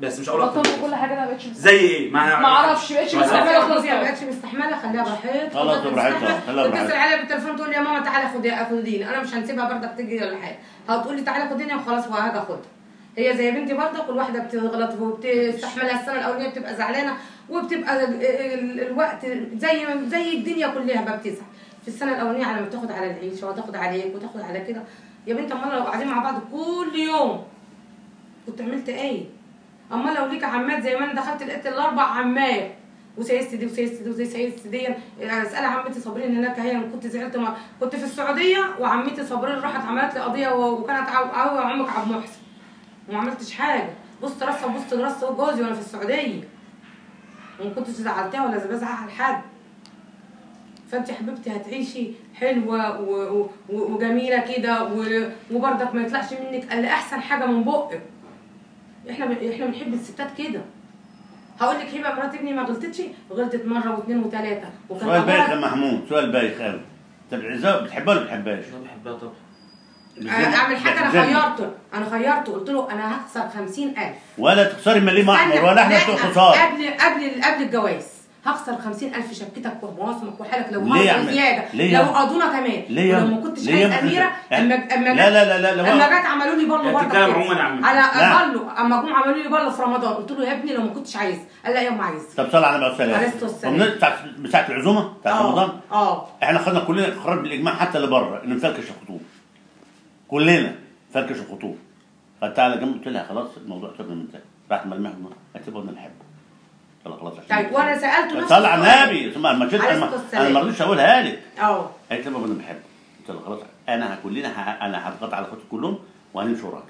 بس مش هقول من كل. حاجة أنا ما بقتش. زي إيه ما ما أعرفش بقتش ما- مستحملة. خلاص خلاص. ما بقتش مستحملة خليها براحتها خلاص براحتها، براحتها. عليا بالتليفون تقول لي يا ماما تعالى خدي خديني أنا مش هنسيبها برضك تيجي ولا حاجة هتقول لي تعالى خديني وخلاص وهاجي أخدها هي زي بنتي برضه كل واحدة بتغلط وبتستحملها السنة الأولانية بتبقى زعلانة وبتبقى ال- ال- الوقت زي زي الدنيا كلها بقى بتزعل في السنة الأولانية على ما تاخد على العيشه وتاخد عليك وتاخد على كده يا بنت أمال لو قاعدين مع بعض كل يوم كنت عملت إيه؟ أما لو ليك عمات زي ما أنا دخلت لقيت الأربع عمات وسيست دي وسيست دي وسيست دي أسأل عمتي صابرين هناك هي كنت زعلت ما كنت في السعودية وعمتي صابرين راحت عملت لي قضية وكانت عو عمك عبد محسن. وما عملتش حاجة. بصت راسها وبصت راس جوزي وأنا في السعودية. وما كنتش زعلتها ولا بزعل حد فانت يا حبيبتي هتعيشي حلوة و... و... وجميلة كده و... وبرضك ما يطلعش منك إلا أحسن حاجة من بقك. إحنا ب... إحنا بنحب الستات كده. هقول لك هبه مرات ابني ما غلطتش غلطت مرة واثنين وثلاثة. وكان سؤال بايخ يا محمود سؤال بايخ قوي انت بتعزها بتحبها ولا بتحبهاش؟ أنا بحبها طبعا. أنا أعمل حاجة أنا. خيرته أنا خيرته. قلت له أنا هخسر 50000 ولا تخسري مليم أحمر ولا إحنا لا، خساره قبل قبل قبل الجواز. هخسر 50000 شبكتك ومواسمك وحالك لو عم؟ زيادة لو؟ قضونا كمان. ليه ولو؟ ما كنتش عايز؟ أميرة لا اما أما لا لا لا لا لا أما جت عملوا لي بلو لا، برضه. على. بلو أما جم عملوا لي بلو في رمضان. قلت له يا ابني لو ما كنتش عايز. قال لا يا أم عايز. طب صلى على النبي عليه عليه والسلام. ومن- بتاعت بتاعت العزومة؟ بتاعت آه رمضان؟ آه. إحنا خدنا كلنا قرار بالإجماع حتى اللي بره إنه نفركش الخطوب. كلنا فركش الخطوب. خدتها على جنب قلت لها خلاص الموضوع سيبنا من ده راحت ملمح أنا نحبه عشان طيب وأنا سالته نفس السؤال. النبي ثم ما أنا ما-. أنا ما رضيتش اقولها لك آه قالت لي بابا أنا بحبه قلت لها خلاص أنا كلنا أنا هضغط على اخواتي كلهم وهنمشي وراك.